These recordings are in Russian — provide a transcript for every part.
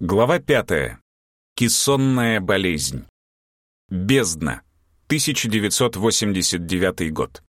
Глава пятая. Кессонная болезнь. Бездна. 1989 год.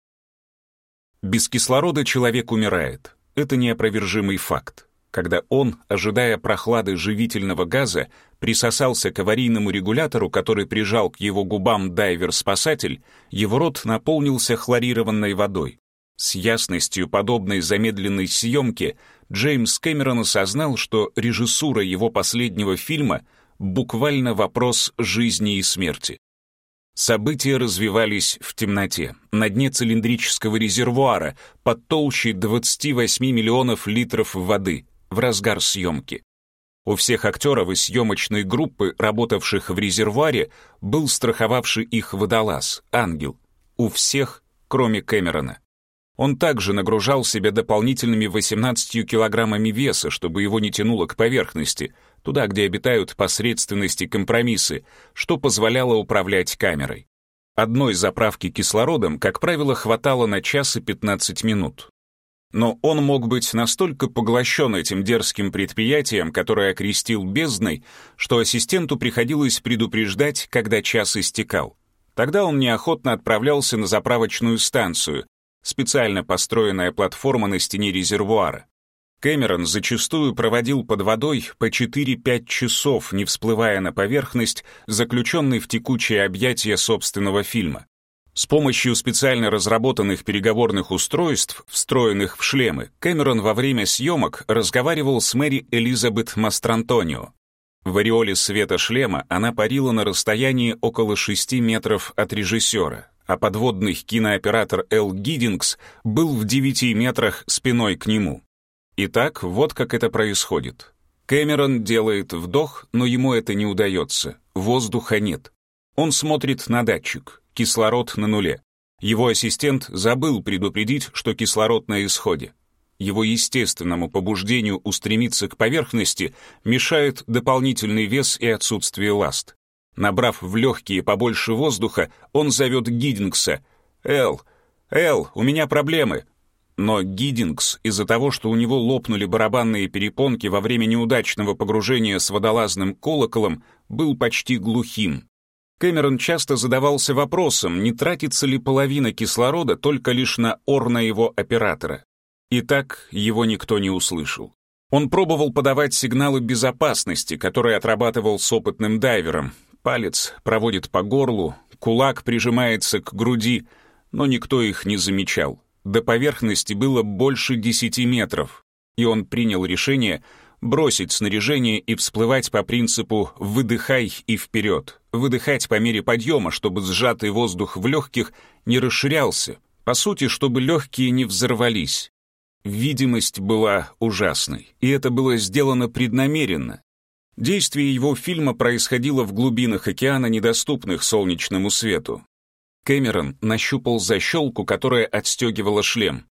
Без кислорода человек умирает. Это неопровержимый факт. Когда он, ожидая прохлады живительного газа, присосался к аварийному регулятору, который прижал к его губам дайвер-спасатель, его рот наполнился хлорированной водой. С ясностью, подобной замедленной съемке, Джеймс Кэмерон осознал, что режиссура его последнего фильма буквально вопрос жизни и смерти. События развивались в темноте, на дне цилиндрического резервуара, под толщей 28 миллионов литров воды, в разгар съемки. У всех актеров и съемочной группы, работавших в резервуаре, был страховавший их водолаз, ангел. У всех, кроме Кэмерона. Он также нагружал себя дополнительными 18 килограммами веса, чтобы его не тянуло к поверхности, туда, где обитают посредственности и компромиссы, что позволяло управлять камерой. Одной заправки кислородом, как правило, хватало на час и 15 минут. Но он мог быть настолько поглощен этим дерзким предприятием, которое окрестил бездной, что ассистенту приходилось предупреждать, когда час истекал. Тогда он неохотно отправлялся на заправочную станцию, специально построенная платформа на стене резервуара. Кэмерон зачастую проводил под водой по 4-5 часов, не всплывая на поверхность, заключенный в текучее объятие собственного фильма. С помощью специально разработанных переговорных устройств, встроенных в шлемы, Кэмерон во время съемок разговаривал с Мэри Элизабет Мастрантонио. В ореоле света шлема она парила на расстоянии около 6 метров от режиссера, а подводный кинооператор Эл Гиддингс был в девяти метрах спиной к нему. Итак, вот как это происходит. Кэмерон делает вдох, но ему это не удается. Воздуха нет. Он смотрит на датчик. Кислород на нуле. Его ассистент забыл предупредить, что кислород на исходе. Его естественному побуждению устремиться к поверхности мешает дополнительный вес и отсутствие ласт. Набрав в легкие побольше воздуха, он зовет Гиддингса. «Эл, Эл, у меня проблемы». Но Гиддингс, из-за того, что у него лопнули барабанные перепонки во время неудачного погружения с водолазным колоколом, был почти глухим. Кэмерон часто задавался вопросом, не тратится ли половина кислорода только лишь на ор его оператора. И так его никто не услышал. Он пробовал подавать сигналы безопасности, которые отрабатывал с опытным дайвером, Палец проводит по горлу, кулак прижимается к груди, но никто их не замечал. До поверхности было больше десяти метров, и он принял решение бросить снаряжение и всплывать по принципу «выдыхай и вперед», выдыхать по мере подъема, чтобы сжатый воздух в легких не расширялся, по сути, чтобы легкие не взорвались. Видимость была ужасной, и это было сделано преднамеренно, Действие его фильма происходило в глубинах океана, недоступных солнечному свету. Кэмерон нащупал защелку, которая отстегивала шлем.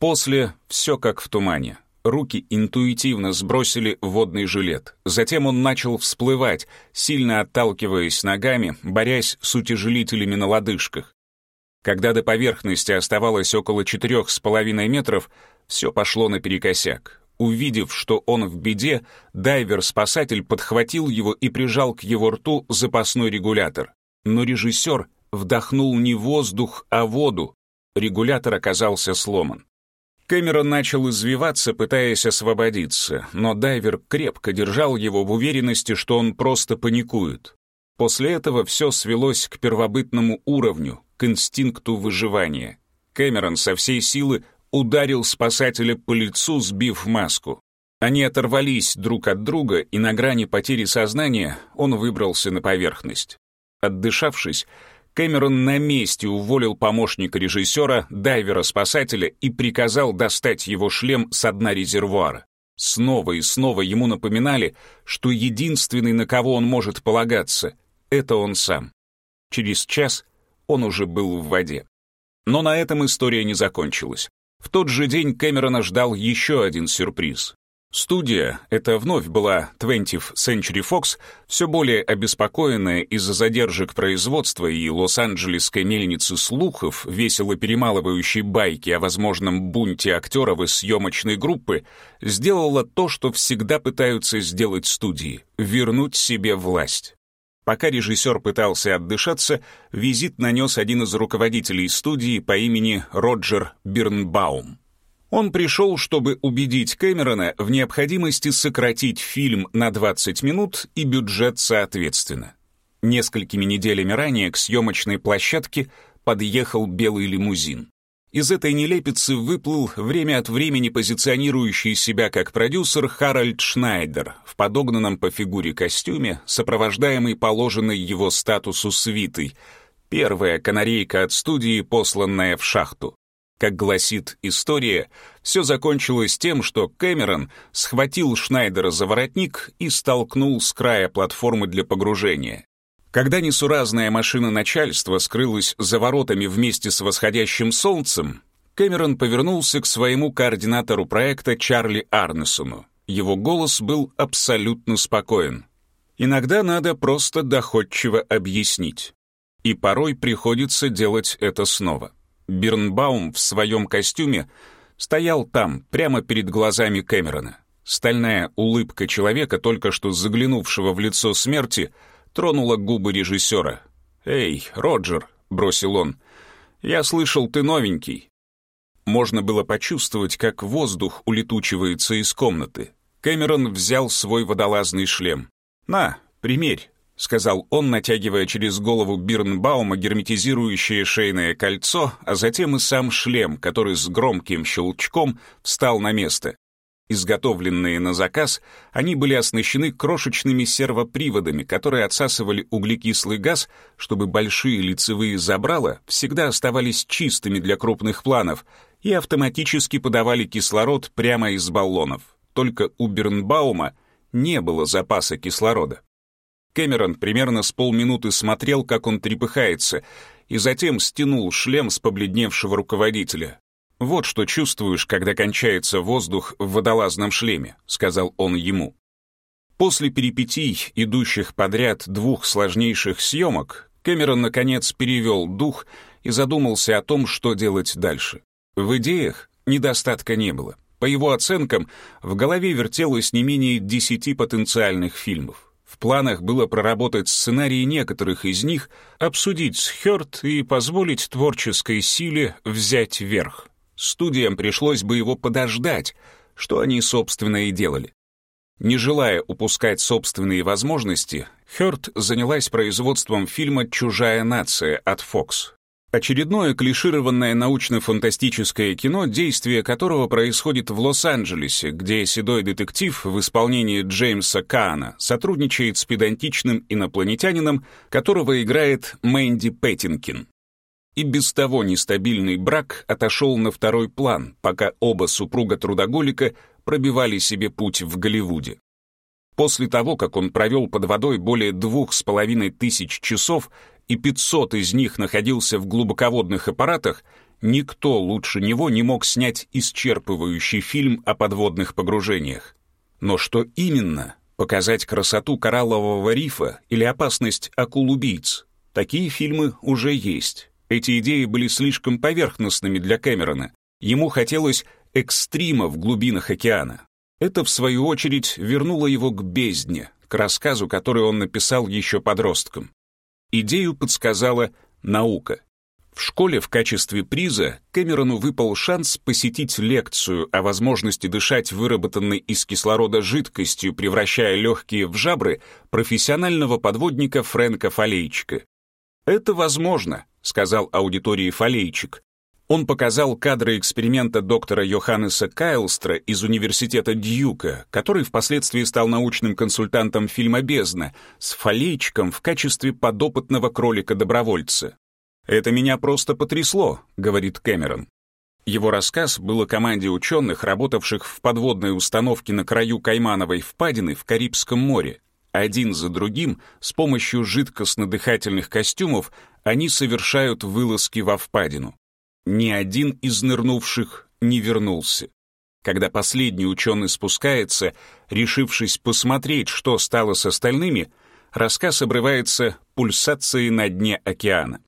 После все как в тумане. Руки интуитивно сбросили водный жилет. Затем он начал всплывать, сильно отталкиваясь ногами, борясь с утяжелителями на лодыжках. Когда до поверхности оставалось около четырех с половиной метров, все пошло наперекосяк. Увидев, что он в беде, дайвер-спасатель подхватил его и прижал к его рту запасной регулятор. Но режиссер вдохнул не воздух, а воду. Регулятор оказался сломан. Кэмерон начал извиваться, пытаясь освободиться, но дайвер крепко держал его в уверенности, что он просто паникует. После этого все свелось к первобытному уровню, к инстинкту выживания. Кэмерон со всей силы ударил спасателя по лицу, сбив маску. Они оторвались друг от друга, и на грани потери сознания он выбрался на поверхность. Отдышавшись, Кэмерон на месте уволил помощника режиссера, дайвера-спасателя и приказал достать его шлем с дна резервуара. Снова и снова ему напоминали, что единственный, на кого он может полагаться, это он сам. Через час он уже был в воде. Но на этом история не закончилась. В тот же день Кэмерона ждал еще один сюрприз. Студия, это вновь была 20th Century Fox, все более обеспокоенная из-за задержек производства и лос-анджелесской мельницы слухов, весело перемалывающей байки о возможном бунте актеров из съемочной группы, сделала то, что всегда пытаются сделать студии — вернуть себе власть. Пока режиссер пытался отдышаться, визит нанес один из руководителей студии по имени Роджер Бирнбаум. Он пришел, чтобы убедить Кэмерона в необходимости сократить фильм на 20 минут и бюджет соответственно. Несколькими неделями ранее к съемочной площадке подъехал белый лимузин. Из этой нелепицы выплыл время от времени позиционирующий себя как продюсер Харальд Шнайдер в подогнанном по фигуре костюме, сопровождаемый положенной его статусу свитой, первая канарейка от студии, посланная в шахту. Как гласит история, все закончилось тем, что Кэмерон схватил Шнайдера за воротник и столкнул с края платформы для погружения. Когда несуразная машина начальства скрылась за воротами вместе с восходящим солнцем, Кэмерон повернулся к своему координатору проекта Чарли Арнесону. Его голос был абсолютно спокоен. Иногда надо просто доходчиво объяснить. И порой приходится делать это снова. Бирнбаум в своем костюме стоял там, прямо перед глазами Кэмерона. Стальная улыбка человека, только что заглянувшего в лицо смерти, тронула губы режиссера. «Эй, Роджер», — бросил он, — «я слышал, ты новенький». Можно было почувствовать, как воздух улетучивается из комнаты. Кэмерон взял свой водолазный шлем. «На, примерь». — сказал он, натягивая через голову Бирнбаума герметизирующее шейное кольцо, а затем и сам шлем, который с громким щелчком встал на место. Изготовленные на заказ, они были оснащены крошечными сервоприводами, которые отсасывали углекислый газ, чтобы большие лицевые забрала всегда оставались чистыми для крупных планов и автоматически подавали кислород прямо из баллонов. Только у Бирнбаума не было запаса кислорода. Кэмерон примерно с полминуты смотрел, как он трепыхается, и затем стянул шлем с побледневшего руководителя. «Вот что чувствуешь, когда кончается воздух в водолазном шлеме», — сказал он ему. После перипетий, идущих подряд двух сложнейших съемок, Кэмерон, наконец, перевел дух и задумался о том, что делать дальше. В идеях недостатка не было. По его оценкам, в голове вертелось не менее десяти потенциальных фильмов. В планах было проработать сценарии некоторых из них, обсудить с Хёрд и позволить творческой силе взять верх. Студиям пришлось бы его подождать, что они, собственно, и делали. Не желая упускать собственные возможности, Хёрд занялась производством фильма «Чужая нация» от Fox. Очередное клишированное научно-фантастическое кино, действие которого происходит в Лос-Анджелесе, где седой детектив в исполнении Джеймса Каана сотрудничает с педантичным инопланетянином, которого играет Мэнди Петтинкин. И без того нестабильный брак отошел на второй план, пока оба супруга-трудоголика пробивали себе путь в Голливуде. После того, как он провел под водой более двух с половиной тысяч часов, и 500 из них находился в глубоководных аппаратах, никто лучше него не мог снять исчерпывающий фильм о подводных погружениях. Но что именно? Показать красоту кораллового рифа или опасность акул-убийц? Такие фильмы уже есть. Эти идеи были слишком поверхностными для Кэмерона. Ему хотелось экстрима в глубинах океана. Это, в свою очередь, вернуло его к бездне, к рассказу, который он написал еще подростком. Идею подсказала наука. В школе в качестве приза Кэмерону выпал шанс посетить лекцию о возможности дышать выработанной из кислорода жидкостью, превращая легкие в жабры, профессионального подводника Фрэнка Фалейчика. «Это возможно», — сказал аудитории Фалейчик. Он показал кадры эксперимента доктора Йоханнеса Кайлстра из университета Дьюка, который впоследствии стал научным консультантом фильма «Бездна», с фалейчиком в качестве подопытного кролика-добровольца. «Это меня просто потрясло», — говорит Кэмерон. Его рассказ был о команде ученых, работавших в подводной установке на краю Каймановой впадины в Карибском море. Один за другим, с помощью жидкостно-дыхательных костюмов, они совершают вылазки во впадину. Ни один из нырнувших не вернулся. Когда последний ученый спускается, решившись посмотреть, что стало с остальными, рассказ обрывается пульсацией на дне океана.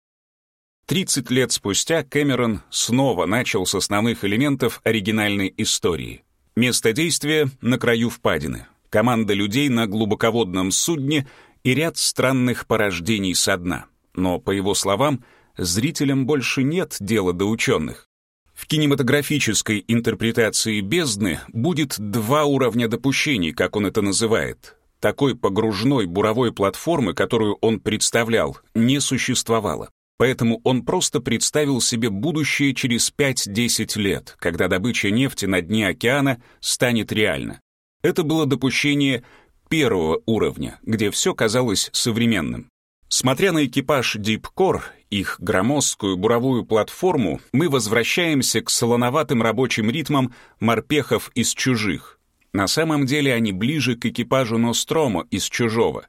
30 лет спустя Кэмерон снова начал с основных элементов оригинальной истории. Место действия — на краю впадины. Команда людей на глубоководном судне и ряд странных порождений со дна. Но, по его словам, зрителям больше нет дела до ученых. В кинематографической интерпретации бездны будет два уровня допущений, как он это называет. Такой погружной буровой платформы, которую он представлял, не существовало. Поэтому он просто представил себе будущее через 5-10 лет, когда добыча нефти на дне океана станет реальна. Это было допущение первого уровня, где все казалось современным. Смотря на экипаж Core, их громоздкую буровую платформу, мы возвращаемся к солоноватым рабочим ритмам морпехов из «Чужих». На самом деле они ближе к экипажу Ностромо из «Чужого».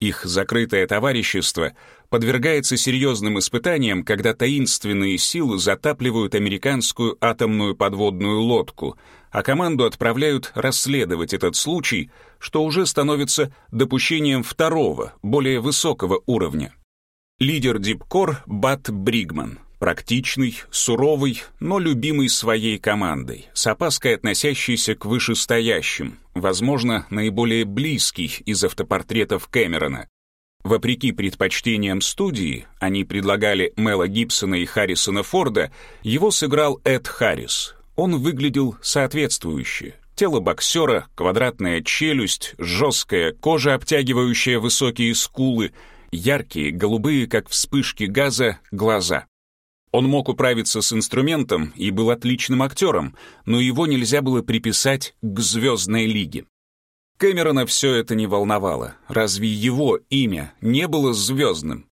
Их закрытое товарищество подвергается серьезным испытаниям, когда таинственные силы затапливают американскую атомную подводную лодку, а команду отправляют расследовать этот случай, что уже становится допущением второго, более высокого уровня. Лидер Дипкор Бат Бригман, практичный, суровый, но любимый своей командой, с опаской относящийся к вышестоящим, возможно, наиболее близкий из автопортретов Кэмерона. Вопреки предпочтениям студии, они предлагали Мела Гибсона и Харрисона Форда, его сыграл Эд Харрис. Он выглядел соответствующе. Тело боксера, квадратная челюсть, жесткая кожа, обтягивающая высокие скулы, яркие, голубые, как вспышки газа, глаза. Он мог управиться с инструментом и был отличным актером, но его нельзя было приписать к «Звездной лиге». Кэмерона все это не волновало. Разве его имя не было звездным?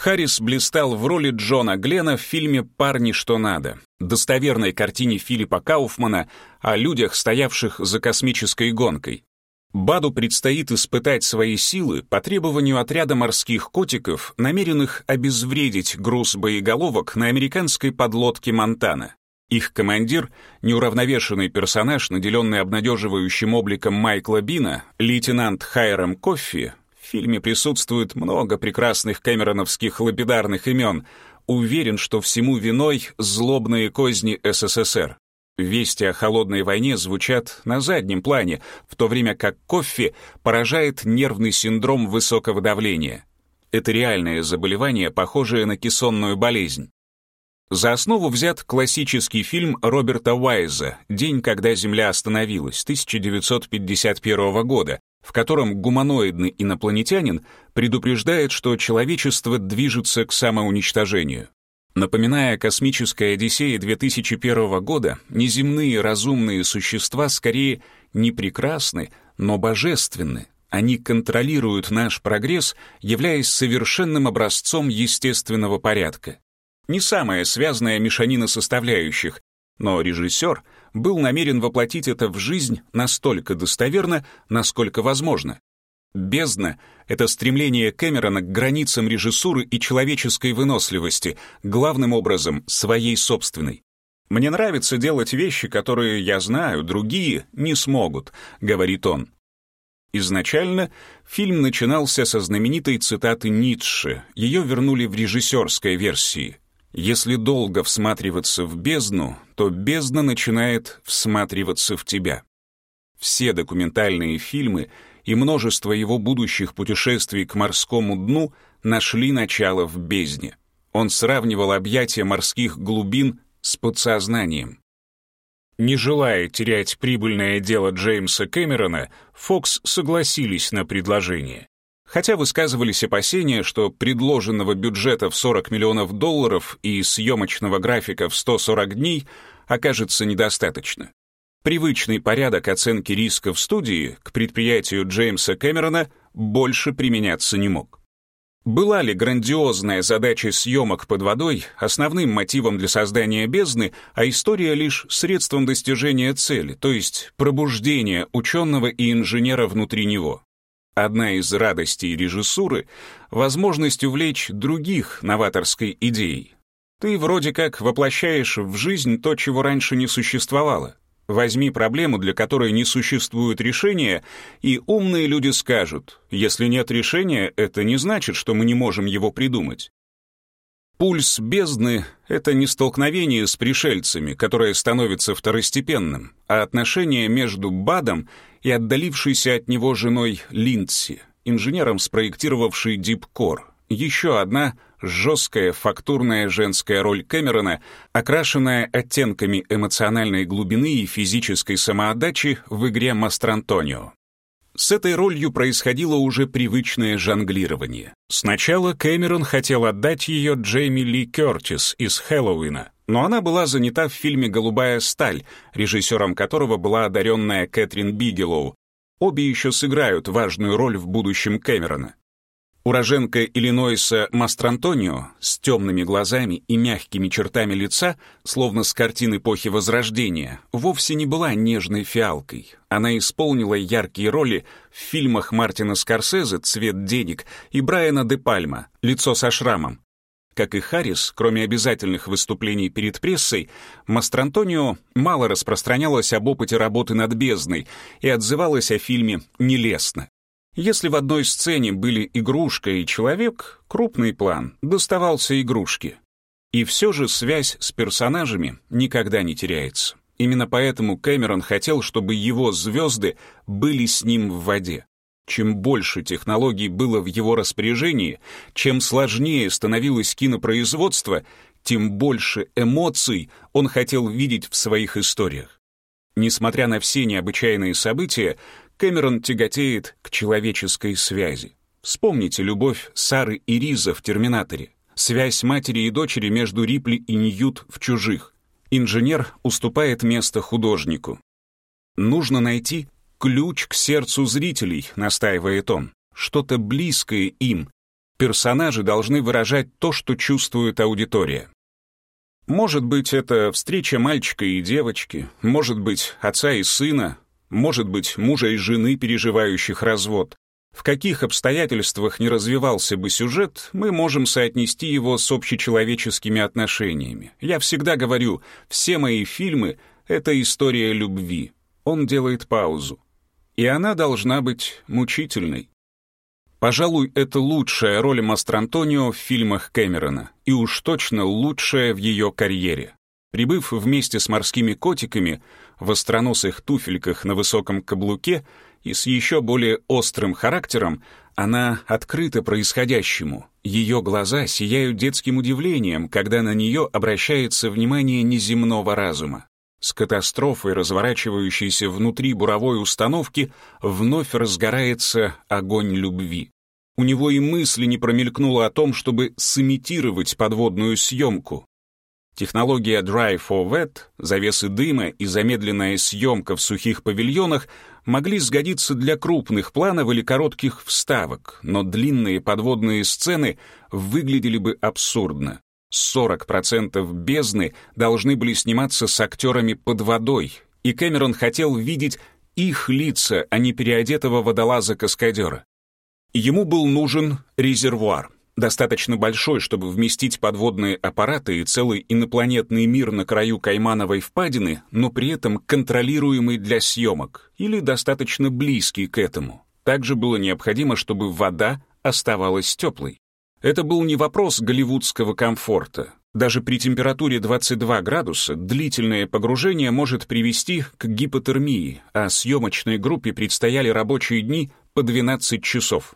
Харрис блистал в роли Джона Глена в фильме «Парни, что надо», достоверной картине Филиппа Кауфмана о людях, стоявших за космической гонкой. Баду предстоит испытать свои силы по требованию отряда морских котиков, намеренных обезвредить груз боеголовок на американской подлодке «Монтана». Их командир, неуравновешенный персонаж, наделенный обнадеживающим обликом Майкла Бина, лейтенант Хайрам Коффи, фильме присутствует много прекрасных кэмероновских лапидарных имен, уверен, что всему виной злобные козни СССР. Вести о холодной войне звучат на заднем плане, в то время как кофе поражает нервный синдром высокого давления. Это реальное заболевание, похожее на кессонную болезнь. За основу взят классический фильм Роберта Уайза «День, когда Земля остановилась» 1951 года, в котором гуманоидный инопланетянин предупреждает, что человечество движется к самоуничтожению. Напоминая космической Одиссее 2001 года, неземные разумные существа скорее не прекрасны, но божественны. Они контролируют наш прогресс, являясь совершенным образцом естественного порядка не самая связанная мешанина составляющих, но режиссер был намерен воплотить это в жизнь настолько достоверно, насколько возможно. «Бездна» — это стремление Кэмерона к границам режиссуры и человеческой выносливости, главным образом своей собственной. «Мне нравится делать вещи, которые я знаю, другие не смогут», — говорит он. Изначально фильм начинался со знаменитой цитаты Ницше, ее вернули в режиссерской версии. Если долго всматриваться в бездну, то бездна начинает всматриваться в тебя. Все документальные фильмы и множество его будущих путешествий к морскому дну нашли начало в бездне. Он сравнивал объятия морских глубин с подсознанием. Не желая терять прибыльное дело Джеймса Кэмерона, Фокс согласились на предложение. Хотя высказывались опасения, что предложенного бюджета в 40 миллионов долларов и съемочного графика в 140 дней окажется недостаточно. Привычный порядок оценки риска в студии к предприятию Джеймса Кэмерона больше применяться не мог. Была ли грандиозная задача съемок под водой основным мотивом для создания бездны, а история лишь средством достижения цели, то есть пробуждения ученого и инженера внутри него? Одна из радостей режиссуры — возможность увлечь других новаторской идеей. Ты вроде как воплощаешь в жизнь то, чего раньше не существовало. Возьми проблему, для которой не существует решения, и умные люди скажут, если нет решения, это не значит, что мы не можем его придумать. Пульс бездны — это не столкновение с пришельцами, которое становится второстепенным, а отношение между Бадом и отдалившейся от него женой Линдси, инженером, спроектировавшей Дипкор. Еще одна жесткая фактурная женская роль Кэмерона, окрашенная оттенками эмоциональной глубины и физической самоотдачи в игре Мастрантонио. С этой ролью происходило уже привычное жонглирование. Сначала Кэмерон хотел отдать ее Джейми Ли Кертис из «Хэллоуина», но она была занята в фильме «Голубая сталь», режиссером которого была одаренная Кэтрин Бигелоу. Обе еще сыграют важную роль в будущем Кэмерона. Уроженка Иллинойса Мастрантонио с темными глазами и мягкими чертами лица, словно с картин эпохи Возрождения, вовсе не была нежной фиалкой. Она исполнила яркие роли в фильмах Мартина Скорсезе «Цвет денег» и Брайана де Пальма «Лицо со шрамом». Как и Харрис, кроме обязательных выступлений перед прессой, Мастрантонио мало распространялась об опыте работы над бездной и отзывалась о фильме нелестно. Если в одной сцене были игрушка и человек, крупный план доставался игрушке. И все же связь с персонажами никогда не теряется. Именно поэтому Кэмерон хотел, чтобы его звезды были с ним в воде. Чем больше технологий было в его распоряжении, чем сложнее становилось кинопроизводство, тем больше эмоций он хотел видеть в своих историях. Несмотря на все необычайные события, Кэмерон тяготеет к человеческой связи. Вспомните любовь Сары и Риза в «Терминаторе», связь матери и дочери между Рипли и Ньют в «Чужих». Инженер уступает место художнику. Нужно найти ключ к сердцу зрителей, настаивает он, что-то близкое им. Персонажи должны выражать то, что чувствует аудитория. Может быть, это встреча мальчика и девочки, может быть, отца и сына, может быть, мужа и жены, переживающих развод. В каких обстоятельствах не развивался бы сюжет, мы можем соотнести его с общечеловеческими отношениями. Я всегда говорю, все мои фильмы — это история любви. Он делает паузу. И она должна быть мучительной. Пожалуй, это лучшая роль Мастрантонио в фильмах Кэмерона, и уж точно лучшая в ее карьере. Прибыв вместе с морскими котиками в остроносых туфельках на высоком каблуке и с еще более острым характером, она открыта происходящему. Ее глаза сияют детским удивлением, когда на нее обращается внимание неземного разума. С катастрофой, разворачивающейся внутри буровой установки, вновь разгорается огонь любви. У него и мысли не промелькнуло о том, чтобы сымитировать подводную съемку. Технология Dry for Wet, завесы дыма и замедленная съемка в сухих павильонах могли сгодиться для крупных планов или коротких вставок, но длинные подводные сцены выглядели бы абсурдно. 40% бездны должны были сниматься с актерами под водой, и Кэмерон хотел видеть их лица, а не переодетого водолаза-каскадера. Ему был нужен резервуар — достаточно большой, чтобы вместить подводные аппараты и целый инопланетный мир на краю Каймановой впадины, но при этом контролируемый для съемок, или достаточно близкий к этому. Также было необходимо, чтобы вода оставалась теплой. Это был не вопрос голливудского комфорта. Даже при температуре 22 градуса длительное погружение может привести к гипотермии, а съемочной группе предстояли рабочие дни по 12 часов.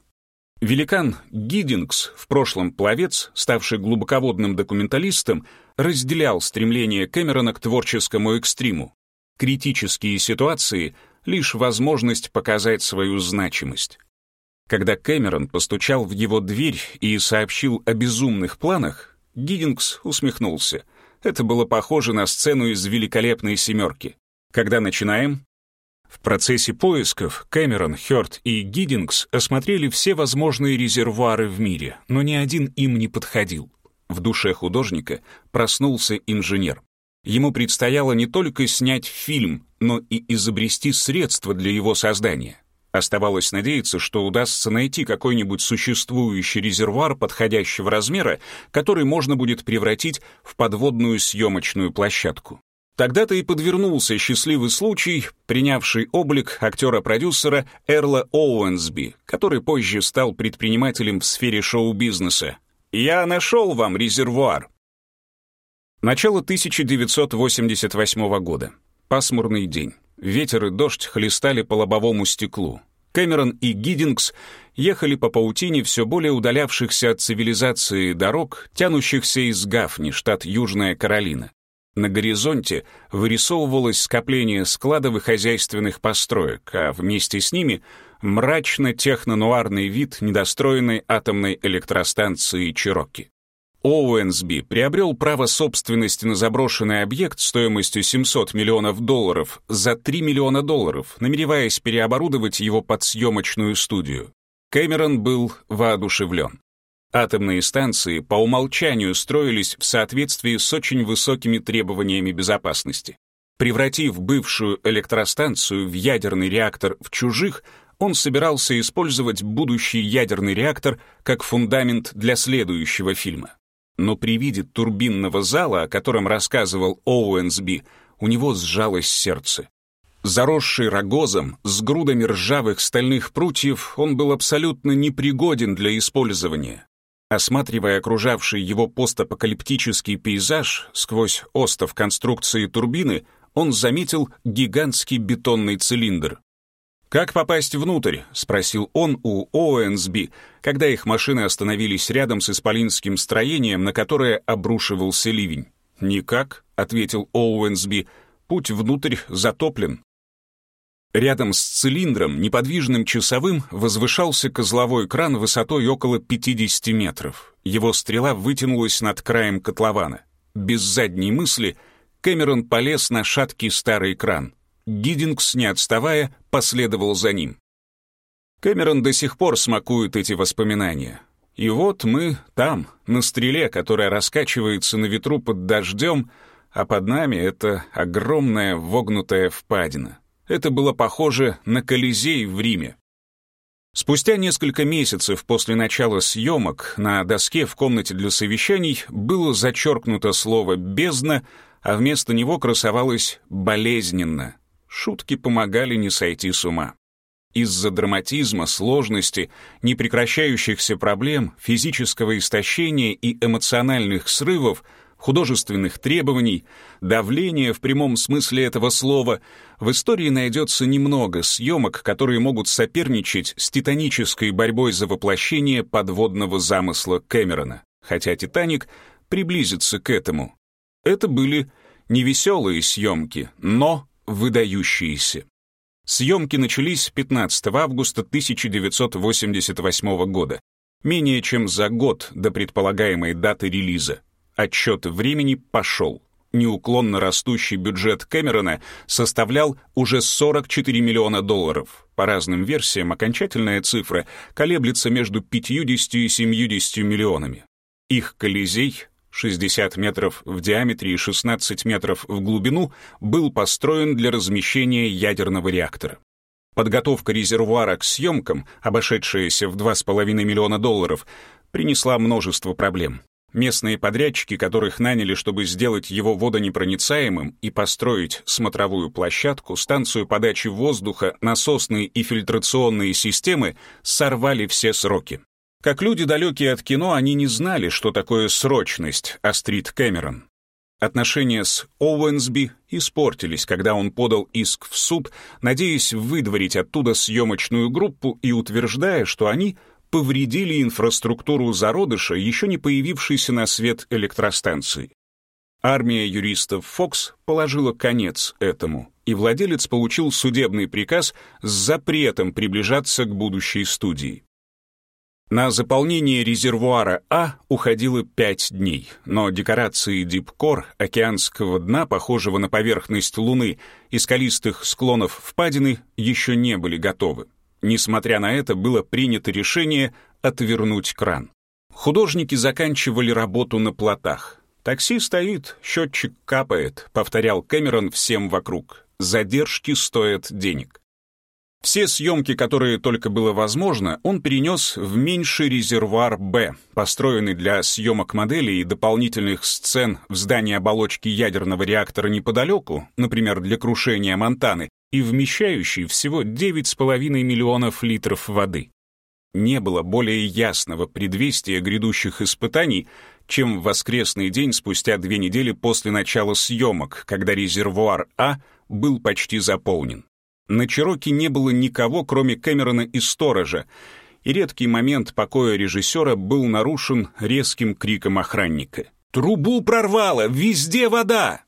Великан Гиддингс, в прошлом пловец, ставший глубоководным документалистом, разделял стремление Кэмерона к творческому экстриму. Критические ситуации — лишь возможность показать свою значимость. Когда Кэмерон постучал в его дверь и сообщил о безумных планах, Гиддингс усмехнулся. Это было похоже на сцену из «Великолепной семерки». «Когда начинаем?» В процессе поисков Кэмерон, Хёрд и Гиддингс осмотрели все возможные резервуары в мире, но ни один им не подходил. В душе художника проснулся инженер. Ему предстояло не только снять фильм, но и изобрести средства для его создания. Оставалось надеяться, что удастся найти какой-нибудь существующий резервуар подходящего размера, который можно будет превратить в подводную съемочную площадку. Тогда-то и подвернулся счастливый случай, принявший облик актера-продюсера Эрла Оуэнсби, который позже стал предпринимателем в сфере шоу-бизнеса. «Я нашел вам резервуар». Начало 1988 года. Пасмурный день. Ветер и дождь хлестали по лобовому стеклу. Кэмерон и Гиддингс ехали по паутине все более удалявшихся от цивилизации дорог, тянущихся из Гафни, штат Южная Каролина. На горизонте вырисовывалось скопление складов и хозяйственных построек, а вместе с ними мрачно-техно-нуарный вид недостроенной атомной электростанции Чироки. Оуэнсби приобрел право собственности на заброшенный объект стоимостью 700 миллионов долларов за 3 миллиона долларов, намереваясь переоборудовать его под съемочную студию. Кэмерон был воодушевлен. Атомные станции по умолчанию строились в соответствии с очень высокими требованиями безопасности. Превратив бывшую электростанцию в ядерный реактор в чужих, он собирался использовать будущий ядерный реактор как фундамент для следующего фильма. Но при виде турбинного зала, о котором рассказывал Оуэнсби, у него сжалось сердце. Заросший рогозом, с грудами ржавых стальных прутьев, он был абсолютно непригоден для использования. Осматривая окружавший его постапокалиптический пейзаж сквозь остов конструкции турбины, он заметил гигантский бетонный цилиндр. «Как попасть внутрь?» — спросил он у Оуэнсби, когда их машины остановились рядом с исполинским строением, на которое обрушивался ливень. «Никак», — ответил Оуэнсби, — «путь внутрь затоплен». Рядом с цилиндром, неподвижным часовым, возвышался козловой кран высотой около 50 метров. Его стрела вытянулась над краем котлована. Без задней мысли Кэмерон полез на шаткий старый кран. Гиддингс, не отставая, последовал за ним. Кэмерон до сих пор смакует эти воспоминания. И вот мы там, на стреле, которая раскачивается на ветру под дождем, а под нами это огромная вогнутая впадина. Это было похоже на Колизей в Риме. Спустя несколько месяцев после начала съемок на доске в комнате для совещаний было зачеркнуто слово «бездна», а вместо него красовалось «болезненно». Шутки помогали не сойти с ума. Из-за драматизма, сложности, непрекращающихся проблем, физического истощения и эмоциональных срывов — художественных требований, давления в прямом смысле этого слова, в истории найдется немного съемок, которые могут соперничать с титанической борьбой за воплощение подводного замысла Кэмерона, хотя «Титаник» приблизится к этому. Это были невеселые съемки, но выдающиеся. Съемки начались 15 августа 1988 года, менее чем за год до предполагаемой даты релиза. Отчет времени пошел. Неуклонно растущий бюджет Кэмерона составлял уже 44 миллиона долларов. По разным версиям, окончательная цифра колеблется между 50 и 70 миллионами. Их Колизей 60 метров в диаметре и 16 метров в глубину, был построен для размещения ядерного реактора. Подготовка резервуара к съемкам, обошедшаяся в 2,5 миллиона долларов, принесла множество проблем. Местные подрядчики, которых наняли, чтобы сделать его водонепроницаемым и построить смотровую площадку, станцию подачи воздуха, насосные и фильтрационные системы, сорвали все сроки. Как люди, далекие от кино, они не знали, что такое срочность, острит Кэмерон. Отношения с Оуэнсби испортились, когда он подал иск в суд, надеясь выдворить оттуда съемочную группу и утверждая, что они — повредили инфраструктуру зародыша, еще не появившейся на свет электростанции. Армия юристов Фокс положила конец этому, и владелец получил судебный приказ с запретом приближаться к будущей студии. На заполнение резервуара А уходило пять дней, но декорации дипкор океанского дна, похожего на поверхность Луны, и скалистых склонов впадины еще не были готовы. Несмотря на это, было принято решение отвернуть кран. Художники заканчивали работу на плотах. «Такси стоит, счетчик капает», — повторял Кэмерон всем вокруг. «Задержки стоят денег». Все съемки, которые только было возможно, он перенес в меньший резервуар «Б», построенный для съемок моделей и дополнительных сцен в здании оболочки ядерного реактора неподалеку, например, для крушения Монтаны, и вмещающий всего 9,5 миллионов литров воды. Не было более ясного предвестия грядущих испытаний, чем воскресный день спустя две недели после начала съемок, когда резервуар А был почти заполнен. На Чироке не было никого, кроме Кэмерона и сторожа, и редкий момент покоя режиссера был нарушен резким криком охранника. «Трубу прорвало! Везде вода!»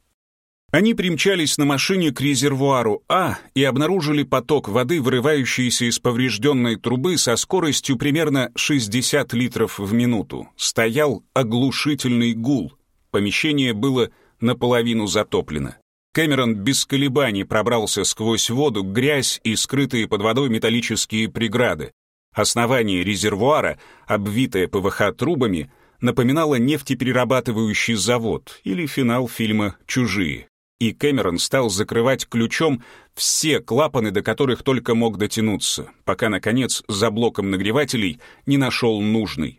Они примчались на машине к резервуару А и обнаружили поток воды, вырывающийся из поврежденной трубы со скоростью примерно 60 литров в минуту. Стоял оглушительный гул. Помещение было наполовину затоплено. Кэмерон без колебаний пробрался сквозь воду, грязь и скрытые под водой металлические преграды. Основание резервуара, обвитое ПВХ трубами, напоминало нефтеперерабатывающий завод или финал фильма «Чужие». И Кэмерон стал закрывать ключом все клапаны, до которых только мог дотянуться, пока, наконец, за блоком нагревателей не нашел нужный.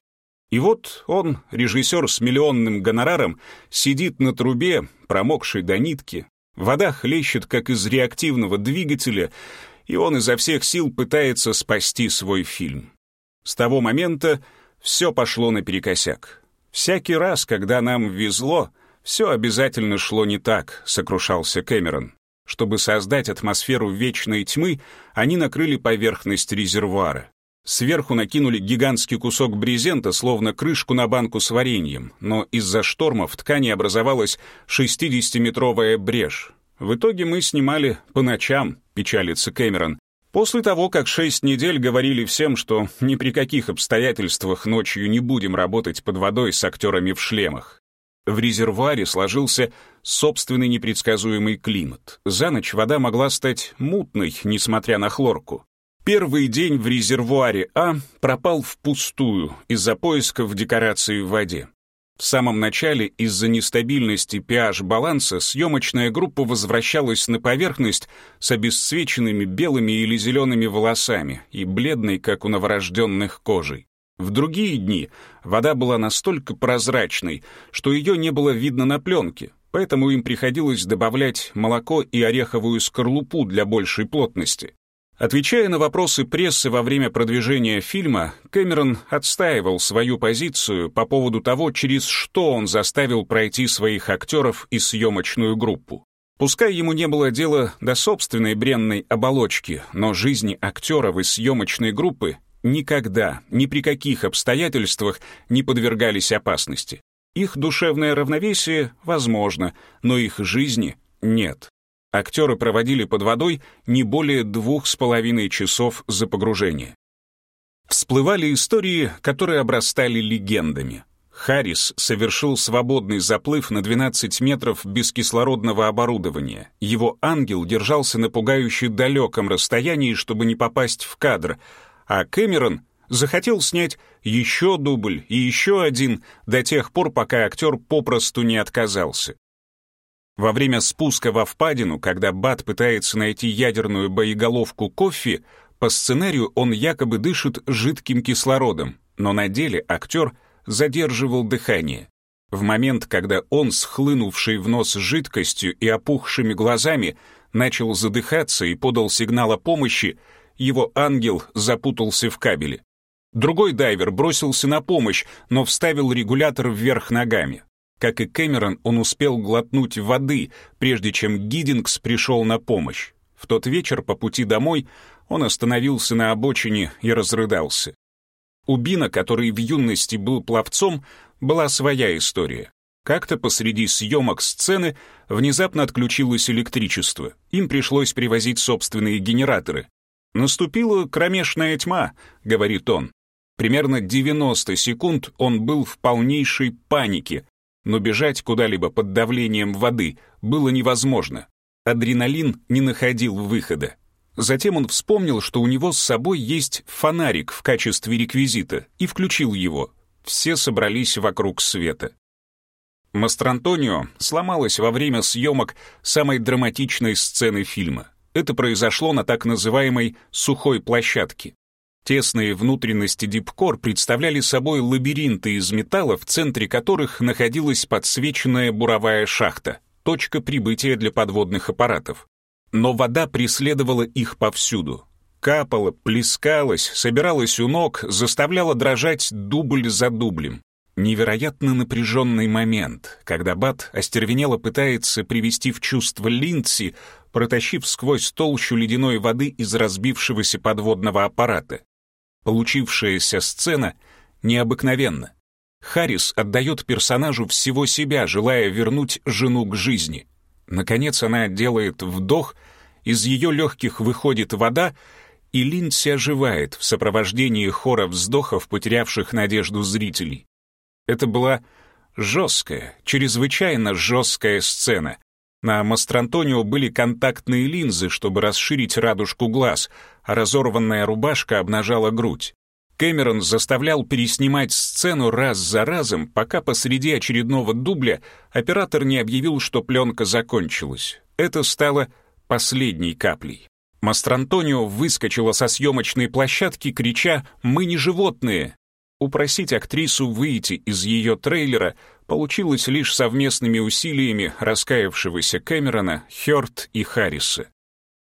И вот он, режиссер с миллионным гонораром, сидит на трубе, промокшей до нитки, Вода хлещет, как из реактивного двигателя, и он изо всех сил пытается спасти свой фильм. С того момента все пошло наперекосяк. Всякий раз, когда нам везло, все обязательно шло не так, сокрушался Кэмерон. Чтобы создать атмосферу вечной тьмы, они накрыли поверхность резервуара. Сверху накинули гигантский кусок брезента, словно крышку на банку с вареньем, но из-за шторма в ткани образовалась 60-метровая брешь. В итоге мы снимали по ночам, печалится Кэмерон, после того, как шесть недель говорили всем, что ни при каких обстоятельствах ночью не будем работать под водой с актерами в шлемах. В резервуаре сложился собственный непредсказуемый климат. За ночь вода могла стать мутной, несмотря на хлорку. Первый день в резервуаре А пропал впустую из-за поисков декорации в воде. В самом начале из-за нестабильности pH-баланса съемочная группа возвращалась на поверхность с обесцвеченными белыми или зелеными волосами и бледной, как у новорожденных, кожей. В другие дни вода была настолько прозрачной, что ее не было видно на пленке, поэтому им приходилось добавлять молоко и ореховую скорлупу для большей плотности. Отвечая на вопросы прессы во время продвижения фильма, Кэмерон отстаивал свою позицию по поводу того, через что он заставил пройти своих актеров и съемочную группу. Пускай ему не было дела до собственной бренной оболочки, но жизни актеров и съемочной группы никогда, ни при каких обстоятельствах не подвергались опасности. Их душевное равновесие возможно, но их жизни нет. Актеры проводили под водой не более двух с половиной часов за погружение. Всплывали истории, которые обрастали легендами. Харрис совершил свободный заплыв на 12 метров без кислородного оборудования. Его ангел держался на пугающе далеком расстоянии, чтобы не попасть в кадр, а Кэмерон захотел снять еще дубль и еще один до тех пор, пока актер попросту не отказался. Во время спуска во впадину, когда Бат пытается найти ядерную боеголовку кофе, по сценарию он якобы дышит жидким кислородом, но на деле актер задерживал дыхание. В момент, когда он, схлынувший в нос жидкостью и опухшими глазами, начал задыхаться и подал сигнал о помощи, его ангел запутался в кабеле. Другой дайвер бросился на помощь, но вставил регулятор вверх ногами. Как и Кэмерон, он успел глотнуть воды, прежде чем Гиддингс пришел на помощь. В тот вечер по пути домой он остановился на обочине и разрыдался. У Бина, который в юности был пловцом, была своя история. Как-то посреди съемок сцены внезапно отключилось электричество. Им пришлось привозить собственные генераторы. «Наступила кромешная тьма», — говорит он. Примерно 90 секунд он был в полнейшей панике, но бежать куда-либо под давлением воды было невозможно. Адреналин не находил выхода. Затем он вспомнил, что у него с собой есть фонарик в качестве реквизита, и включил его. Все собрались вокруг света. Мастрантонио сломалась во время съемок самой драматичной сцены фильма. Это произошло на так называемой «сухой площадке». Тесные внутренности Дипкор представляли собой лабиринты из металла, в центре которых находилась подсвеченная буровая шахта, точка прибытия для подводных аппаратов. Но вода преследовала их повсюду. Капала, плескалась, собиралась у ног, заставляла дрожать дубль за дублем. Невероятно напряженный момент, когда Бат остервенело пытается привести в чувство Линдси, протащив сквозь толщу ледяной воды из разбившегося подводного аппарата. Получившаяся сцена необыкновенна. Харрис отдает персонажу всего себя, желая вернуть жену к жизни. Наконец она делает вдох, из ее легких выходит вода, и Линдси оживает в сопровождении хора вздохов, потерявших надежду зрителей. Это была жесткая, чрезвычайно жесткая сцена. На Мастрантонио были контактные линзы, чтобы расширить радужку глаз, а разорванная рубашка обнажала грудь. Кэмерон заставлял переснимать сцену раз за разом, пока посреди очередного дубля оператор не объявил, что пленка закончилась. Это стало последней каплей. Мастрантонио выскочила со съемочной площадки, крича «Мы не животные!». Упросить актрису выйти из ее трейлера получилось лишь совместными усилиями раскаявшегося Кэмерона, Хёрд и Харриса.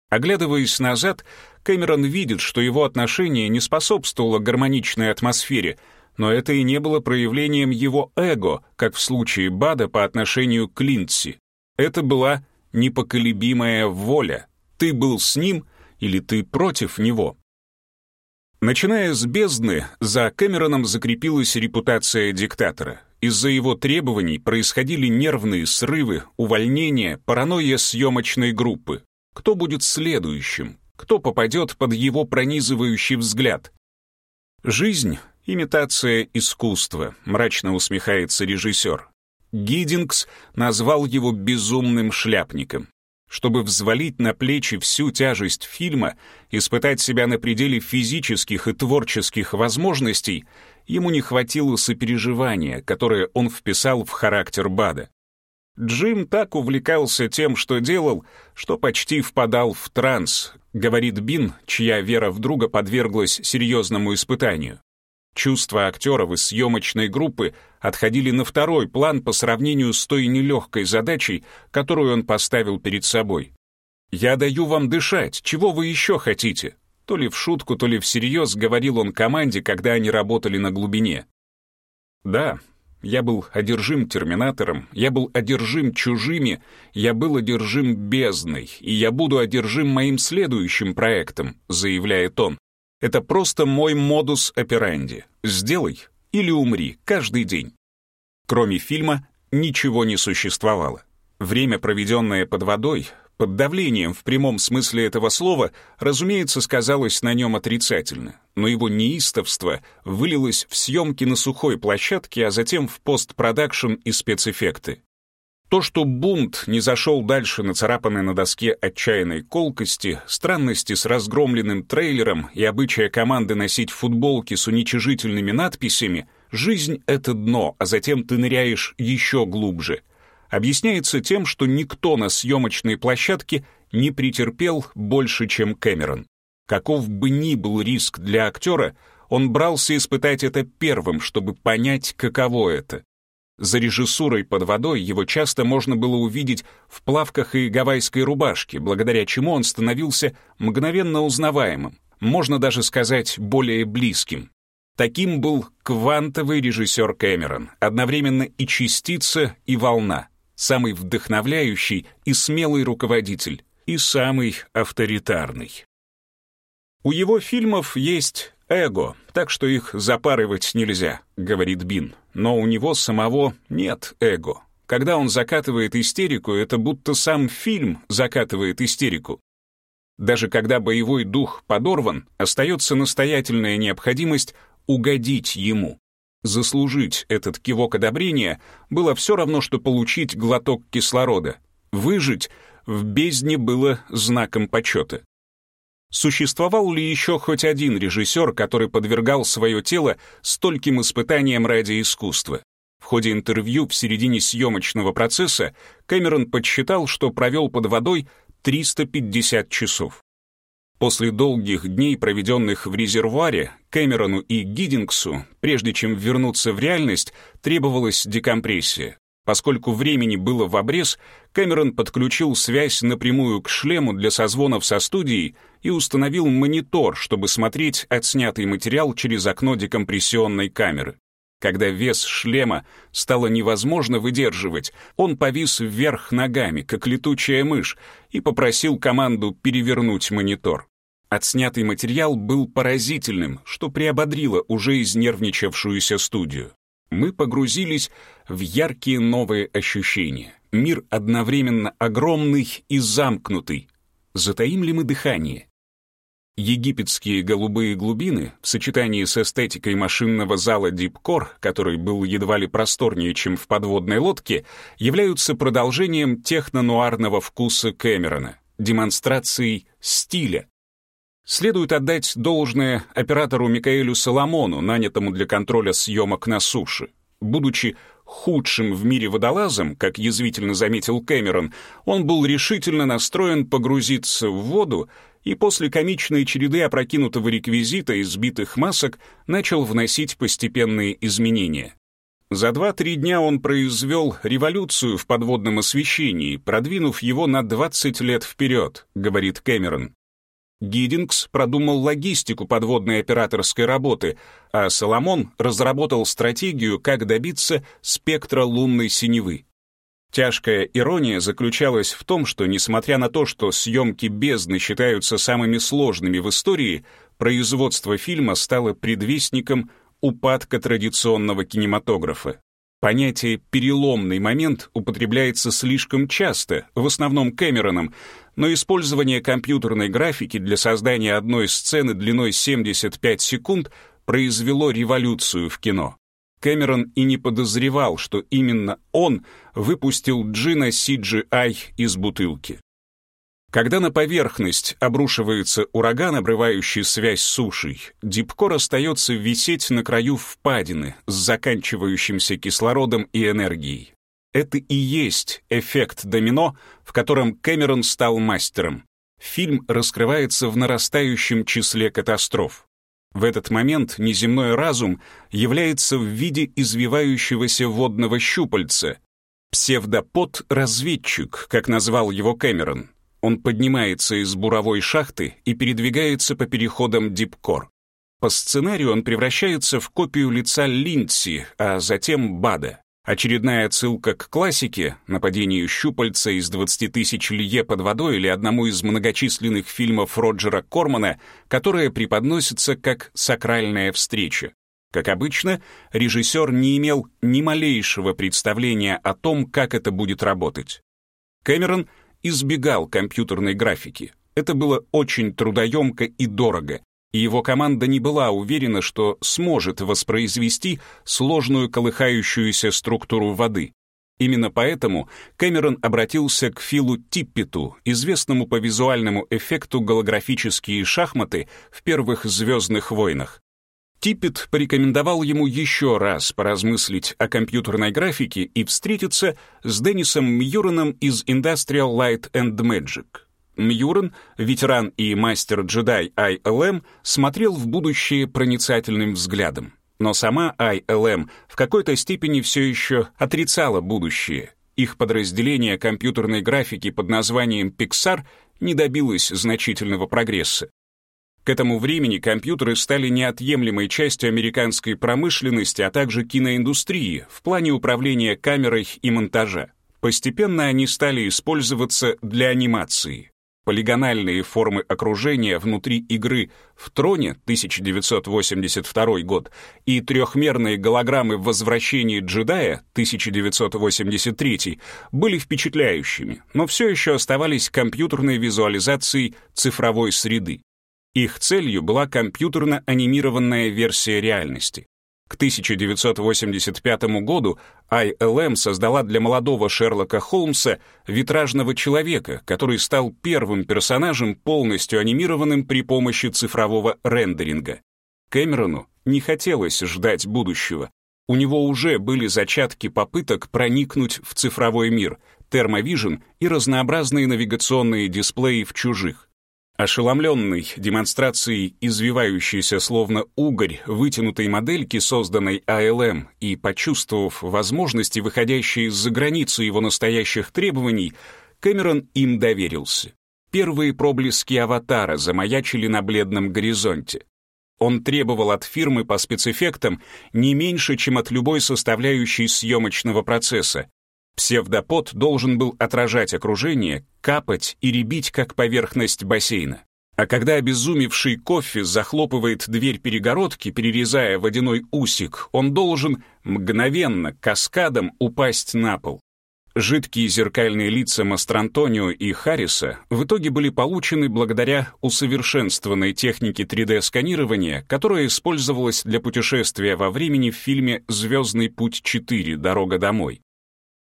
Оглядываясь назад, Кэмерон видит, что его отношение не способствовало гармоничной атмосфере, но это и не было проявлением его эго, как в случае Бада по отношению к Линдси. Это была непоколебимая воля. Ты был с ним или ты против него. Начиная с бездны, за Кэмероном закрепилась репутация диктатора. Из-за его требований происходили нервные срывы, увольнения, паранойя съемочной группы. Кто будет следующим? Кто попадет под его пронизывающий взгляд? Жизнь — имитация искусства, мрачно усмехается режиссер. Гиддингс назвал его безумным шляпником. Чтобы взвалить на плечи всю тяжесть фильма, испытать себя на пределе физических и творческих возможностей, ему не хватило сопереживания, которое он вписал в характер Бада. Джим так увлекался тем, что делал, что почти впадал в транс, говорит Бин, чья вера в друга подверглась серьезному испытанию. Чувства актеров из съемочной группы отходили на второй план по сравнению с той нелегкой задачей, которую он поставил перед собой. «Я даю вам дышать, чего вы еще хотите?» То ли в шутку, то ли всерьез говорил он команде, когда они работали на глубине. Да, я был одержим терминатором, я был одержим чужими, я был одержим бездной, и я буду одержим моим следующим проектом, заявляет он. Это просто мой модус операнди. Сделай или умри каждый день. Кроме фильма, ничего не существовало. Время, проведенное под водой, под давлением в прямом смысле этого слова, разумеется, сказалось на нем отрицательно, но его неистовство вылилось в съемки на сухой площадке, а затем в постпродакшн и спецэффекты. То, что бунт не зашел дальше нацарапанной на доске отчаянной колкости, странности с разгромленным трейлером и обычая команды носить футболки с уничижительными надписями «Жизнь — это дно, а затем ты ныряешь еще глубже», объясняется тем, что никто на съемочной площадке не претерпел больше, чем Кэмерон. Каков бы ни был риск для актера, он брался испытать это первым, чтобы понять, каково это за режиссурой под водой его часто можно было увидеть в плавках и гавайской рубашке, благодаря чему он становился мгновенно узнаваемым, можно даже сказать, более близким. Таким был квантовый режиссер Кэмерон, одновременно и частица, и волна, самый вдохновляющий и смелый руководитель, и самый авторитарный. У его фильмов есть эго, так что их запарывать нельзя, говорит Бин. Но у него самого нет эго. Когда он закатывает истерику, это будто сам фильм закатывает истерику. Даже когда боевой дух подорван, остается настоятельная необходимость угодить ему. Заслужить этот кивок одобрения было все равно, что получить глоток кислорода. Выжить в бездне было знаком почета. Существовал ли еще хоть один режиссер, который подвергал свое тело стольким испытаниям ради искусства? В ходе интервью в середине съемочного процесса Кэмерон подсчитал, что провел под водой 350 часов. После долгих дней, проведенных в резервуаре, Кэмерону и Гиддингсу, прежде чем вернуться в реальность, требовалась декомпрессия. Поскольку времени было в обрез, Кэмерон подключил связь напрямую к шлему для созвонов со студией и установил монитор, чтобы смотреть отснятый материал через окно декомпрессионной камеры. Когда вес шлема стало невозможно выдерживать, он повис вверх ногами, как летучая мышь, и попросил команду перевернуть монитор. Отснятый материал был поразительным, что приободрило уже изнервничавшуюся студию. Мы погрузились в яркие новые ощущения. Мир одновременно огромный и замкнутый. Затаим ли мы дыхание? Египетские голубые глубины в сочетании с эстетикой машинного зала Дипкор, который был едва ли просторнее, чем в подводной лодке, являются продолжением техно-нуарного вкуса Кэмерона, демонстрацией стиля. Следует отдать должное оператору Микаэлю Соломону, нанятому для контроля съемок на суше. Будучи худшим в мире водолазом, как язвительно заметил Кэмерон, он был решительно настроен погрузиться в воду и после комичной череды опрокинутого реквизита и сбитых масок начал вносить постепенные изменения. За два-три дня он произвел революцию в подводном освещении, продвинув его на 20 лет вперед, говорит Кэмерон. Гиддингс продумал логистику подводной операторской работы, а Соломон разработал стратегию, как добиться спектра лунной синевы. Тяжкая ирония заключалась в том, что, несмотря на то, что съемки «Бездны» считаются самыми сложными в истории, производство фильма стало предвестником упадка традиционного кинематографа. Понятие «переломный момент» употребляется слишком часто, в основном Кэмероном, но использование компьютерной графики для создания одной сцены длиной 75 секунд произвело революцию в кино. Кэмерон и не подозревал, что именно он выпустил джина CGI из бутылки. Когда на поверхность обрушивается ураган, обрывающий связь с сушей, Дипкор остается висеть на краю впадины с заканчивающимся кислородом и энергией. Это и есть эффект домино, в котором Кэмерон стал мастером. Фильм раскрывается в нарастающем числе катастроф. В этот момент неземной разум является в виде извивающегося водного щупальца. Псевдопод-разведчик, как назвал его Кэмерон. Он поднимается из буровой шахты и передвигается по переходам Дипкор. По сценарию он превращается в копию лица Линдси, а затем Бада. Очередная отсылка к классике, нападению щупальца из 20 тысяч лье под водой или одному из многочисленных фильмов Роджера Кормана, которая преподносится как «сакральная встреча». Как обычно, режиссер не имел ни малейшего представления о том, как это будет работать. Кэмерон избегал компьютерной графики. Это было очень трудоемко и дорого, и его команда не была уверена, что сможет воспроизвести сложную колыхающуюся структуру воды. Именно поэтому Кэмерон обратился к Филу Типпету, известному по визуальному эффекту голографические шахматы в первых «Звездных войнах». Типпет порекомендовал ему еще раз поразмыслить о компьютерной графике и встретиться с Деннисом Мьюроном из Industrial Light and Magic. Мьюрен, ветеран и мастер-джедай ILM, смотрел в будущее проницательным взглядом. Но сама ILM в какой-то степени все еще отрицала будущее. Их подразделение компьютерной графики под названием Pixar не добилось значительного прогресса. К этому времени компьютеры стали неотъемлемой частью американской промышленности, а также киноиндустрии в плане управления камерой и монтажа. Постепенно они стали использоваться для анимации. Полигональные формы окружения внутри игры в Троне 1982 год и трехмерные голограммы в Возвращении джедая 1983 были впечатляющими, но все еще оставались компьютерной визуализацией цифровой среды. Их целью была компьютерно анимированная версия реальности. К 1985 году ILM создала для молодого Шерлока Холмса витражного человека, который стал первым персонажем, полностью анимированным при помощи цифрового рендеринга. Кэмерону не хотелось ждать будущего. У него уже были зачатки попыток проникнуть в цифровой мир. термовижн и разнообразные навигационные дисплеи в чужих. Ошеломленный демонстрацией извивающейся словно угорь вытянутой модельки, созданной АЛМ, и почувствовав возможности, выходящие из-за границы его настоящих требований, Кэмерон им доверился. Первые проблески аватара замаячили на бледном горизонте. Он требовал от фирмы по спецэффектам не меньше, чем от любой составляющей съемочного процесса, Псевдопод должен был отражать окружение, капать и ребить, как поверхность бассейна. А когда обезумевший кофе захлопывает дверь перегородки, перерезая водяной усик, он должен мгновенно, каскадом упасть на пол. Жидкие зеркальные лица Мастрантонио и Харриса в итоге были получены благодаря усовершенствованной технике 3D-сканирования, которая использовалась для путешествия во времени в фильме «Звездный путь 4. Дорога домой»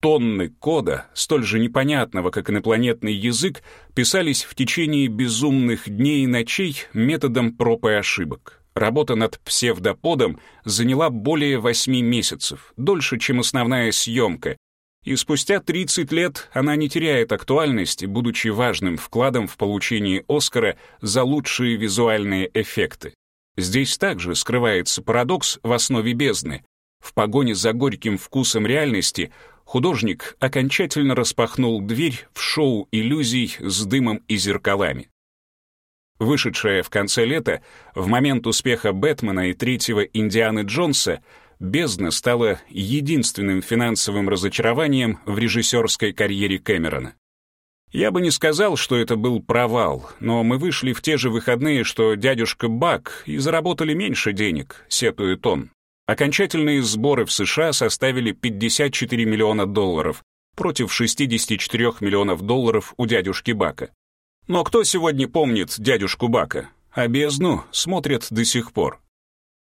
тонны кода, столь же непонятного, как инопланетный язык, писались в течение безумных дней и ночей методом проб и ошибок. Работа над псевдоподом заняла более восьми месяцев, дольше, чем основная съемка, и спустя 30 лет она не теряет актуальности, будучи важным вкладом в получение Оскара за лучшие визуальные эффекты. Здесь также скрывается парадокс в основе бездны. В погоне за горьким вкусом реальности художник окончательно распахнул дверь в шоу иллюзий с дымом и зеркалами. Вышедшая в конце лета, в момент успеха «Бэтмена» и третьего «Индианы Джонса», «Бездна» стала единственным финансовым разочарованием в режиссерской карьере Кэмерона. Я бы не сказал, что это был провал, но мы вышли в те же выходные, что дядюшка Бак, и заработали меньше денег, сетует он. Окончательные сборы в США составили 54 миллиона долларов против 64 миллионов долларов у дядюшки Бака. Но кто сегодня помнит дядюшку Бака? А бездну смотрят до сих пор.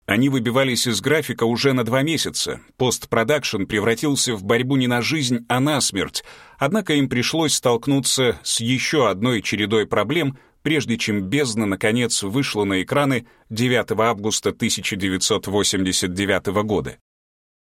Они выбивались из графика уже на два месяца. Постпродакшн превратился в борьбу не на жизнь, а на смерть. Однако им пришлось столкнуться с еще одной чередой проблем, прежде чем «Бездна» наконец вышла на экраны 9 августа 1989 года.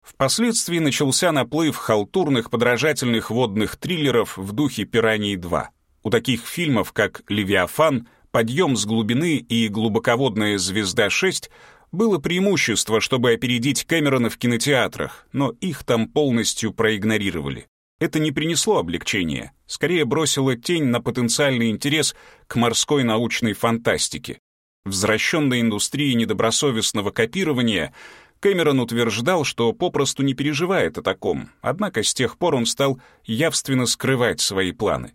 Впоследствии начался наплыв халтурных подражательных водных триллеров в духе «Пираньи 2». У таких фильмов, как «Левиафан», «Подъем с глубины» и «Глубоководная звезда 6» было преимущество, чтобы опередить Кэмерона в кинотеатрах, но их там полностью проигнорировали. Это не принесло облегчения, скорее бросило тень на потенциальный интерес к морской научной фантастике. В возвращенной индустрии недобросовестного копирования Кэмерон утверждал, что попросту не переживает о таком, однако с тех пор он стал явственно скрывать свои планы.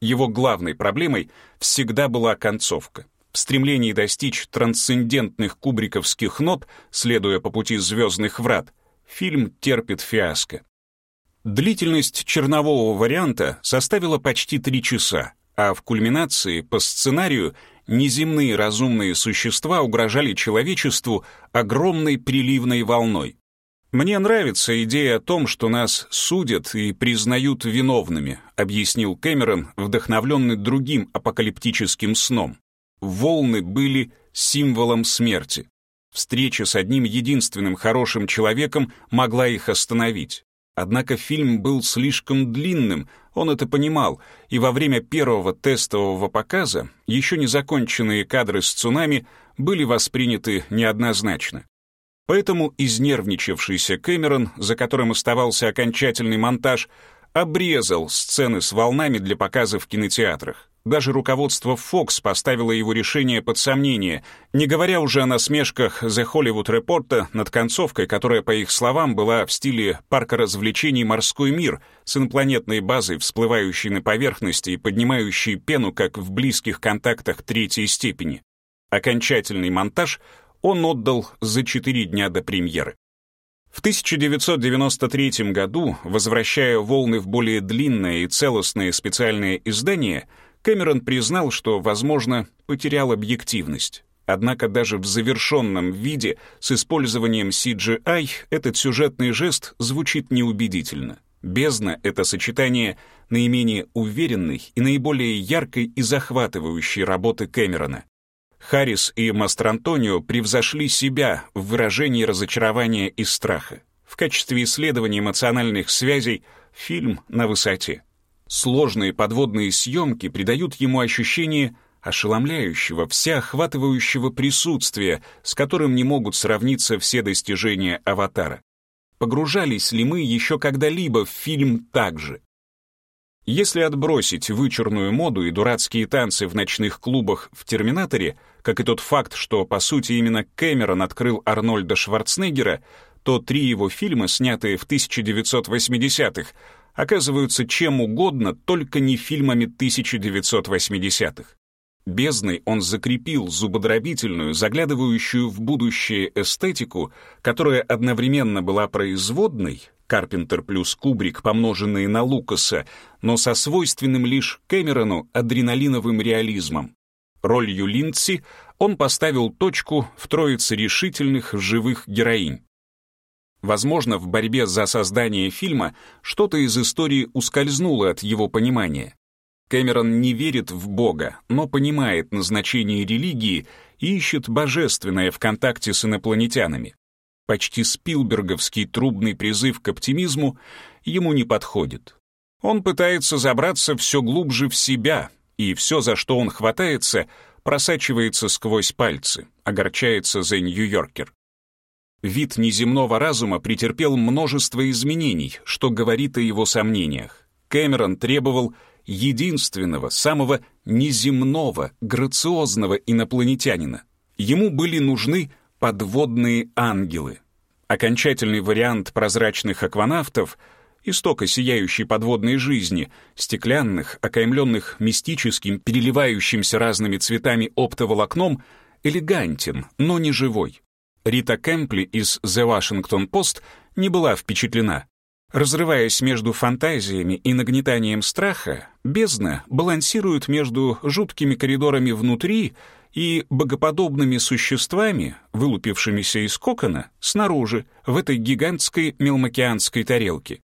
Его главной проблемой всегда была концовка. В стремлении достичь трансцендентных кубриковских нот, следуя по пути звездных врат, фильм терпит фиаско. Длительность чернового варианта составила почти три часа, а в кульминации, по сценарию, неземные разумные существа угрожали человечеству огромной приливной волной. «Мне нравится идея о том, что нас судят и признают виновными», объяснил Кэмерон, вдохновленный другим апокалиптическим сном. Волны были символом смерти. Встреча с одним единственным хорошим человеком могла их остановить. Однако фильм был слишком длинным, он это понимал, и во время первого тестового показа еще не законченные кадры с цунами были восприняты неоднозначно. Поэтому изнервничавшийся Кэмерон, за которым оставался окончательный монтаж, обрезал сцены с волнами для показа в кинотеатрах. Даже руководство Fox поставило его решение под сомнение, не говоря уже о насмешках The Hollywood Reporter над концовкой, которая, по их словам, была в стиле парка развлечений «Морской мир» с инопланетной базой, всплывающей на поверхности и поднимающей пену, как в близких контактах третьей степени. Окончательный монтаж он отдал за четыре дня до премьеры. В 1993 году, возвращая волны в более длинное и целостное специальное издание, Кэмерон признал, что, возможно, потерял объективность. Однако даже в завершенном виде с использованием CGI этот сюжетный жест звучит неубедительно. «Бездна» — это сочетание наименее уверенной и наиболее яркой и захватывающей работы Кэмерона. Харрис и Мастрантонио превзошли себя в выражении разочарования и страха. В качестве исследования эмоциональных связей фильм на высоте. Сложные подводные съемки придают ему ощущение ошеломляющего, всеохватывающего присутствия, с которым не могут сравниться все достижения «Аватара». Погружались ли мы еще когда-либо в фильм так же? Если отбросить вычурную моду и дурацкие танцы в ночных клубах в «Терминаторе», как и тот факт, что, по сути, именно Кэмерон открыл Арнольда Шварценеггера, то три его фильма, снятые в 1980-х, оказываются чем угодно, только не фильмами 1980-х. Бездной он закрепил зубодробительную, заглядывающую в будущее эстетику, которая одновременно была производной, Карпентер плюс Кубрик, помноженные на Лукаса, но со свойственным лишь Кэмерону адреналиновым реализмом. Ролью Линдси он поставил точку в троице решительных живых героинь. Возможно, в борьбе за создание фильма что-то из истории ускользнуло от его понимания. Кэмерон не верит в Бога, но понимает назначение религии и ищет божественное в контакте с инопланетянами. Почти спилберговский трубный призыв к оптимизму ему не подходит. Он пытается забраться все глубже в себя, и все, за что он хватается, просачивается сквозь пальцы, огорчается за Нью-Йоркер. Вид неземного разума претерпел множество изменений, что говорит о его сомнениях. Кэмерон требовал единственного, самого неземного, грациозного инопланетянина. Ему были нужны подводные ангелы. Окончательный вариант прозрачных акванавтов — истока сияющей подводной жизни, стеклянных, окаймленных мистическим, переливающимся разными цветами оптоволокном, элегантен, но не живой. Рита Кэмпли из The Washington Post не была впечатлена. Разрываясь между фантазиями и нагнетанием страха, бездна балансирует между жуткими коридорами внутри и богоподобными существами, вылупившимися из кокона, снаружи, в этой гигантской мелмокеанской тарелке.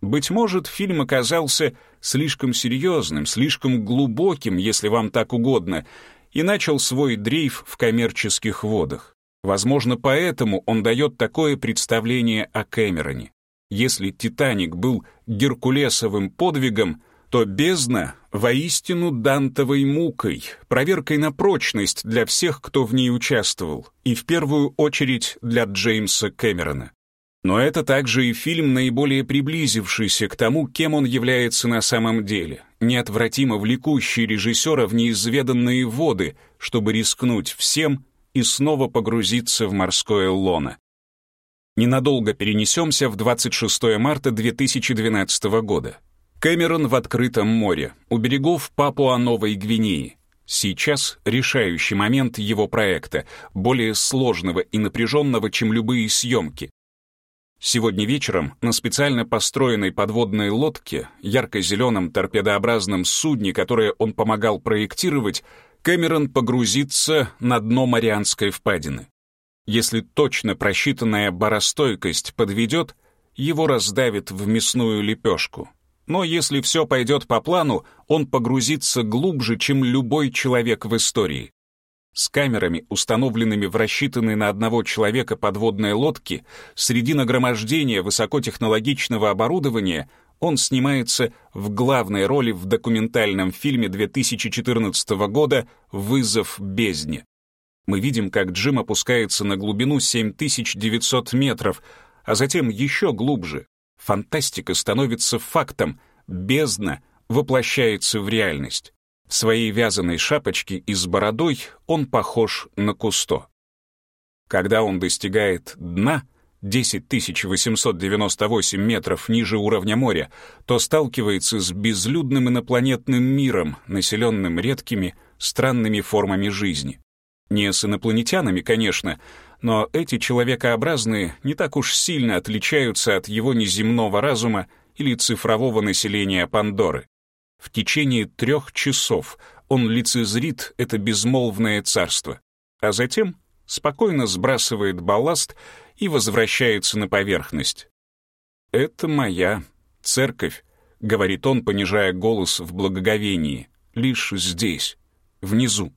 Быть может, фильм оказался слишком серьезным, слишком глубоким, если вам так угодно, и начал свой дрейф в коммерческих водах. Возможно, поэтому он дает такое представление о Кэмероне. Если «Титаник» был геркулесовым подвигом, то «Бездна» — воистину дантовой мукой, проверкой на прочность для всех, кто в ней участвовал, и в первую очередь для Джеймса Кэмерона. Но это также и фильм, наиболее приблизившийся к тому, кем он является на самом деле, неотвратимо влекущий режиссера в неизведанные воды, чтобы рискнуть всем и снова погрузиться в морское лоно. Ненадолго перенесемся в 26 марта 2012 года. Кэмерон в открытом море, у берегов Папуа-Новой Гвинеи. Сейчас решающий момент его проекта, более сложного и напряженного, чем любые съемки. Сегодня вечером на специально построенной подводной лодке, ярко-зеленом торпедообразном судне, которое он помогал проектировать, Кэмерон погрузится на дно Марианской впадины. Если точно просчитанная баростойкость подведет, его раздавит в мясную лепешку. Но если все пойдет по плану, он погрузится глубже, чем любой человек в истории. С камерами, установленными в рассчитанной на одного человека подводной лодке, среди нагромождения высокотехнологичного оборудования он снимается в главной роли в документальном фильме 2014 года «Вызов бездне». Мы видим, как Джим опускается на глубину 7900 метров, а затем еще глубже. Фантастика становится фактом, бездна воплощается в реальность. В своей вязаной шапочке и с бородой он похож на Кусто. Когда он достигает дна, 10 898 метров ниже уровня моря, то сталкивается с безлюдным инопланетным миром, населенным редкими, странными формами жизни. Не с инопланетянами, конечно, но эти человекообразные не так уж сильно отличаются от его неземного разума или цифрового населения Пандоры. В течение трех часов он лицезрит это безмолвное царство, а затем спокойно сбрасывает балласт и возвращается на поверхность. «Это моя церковь», — говорит он, понижая голос в благоговении, — «лишь здесь, внизу».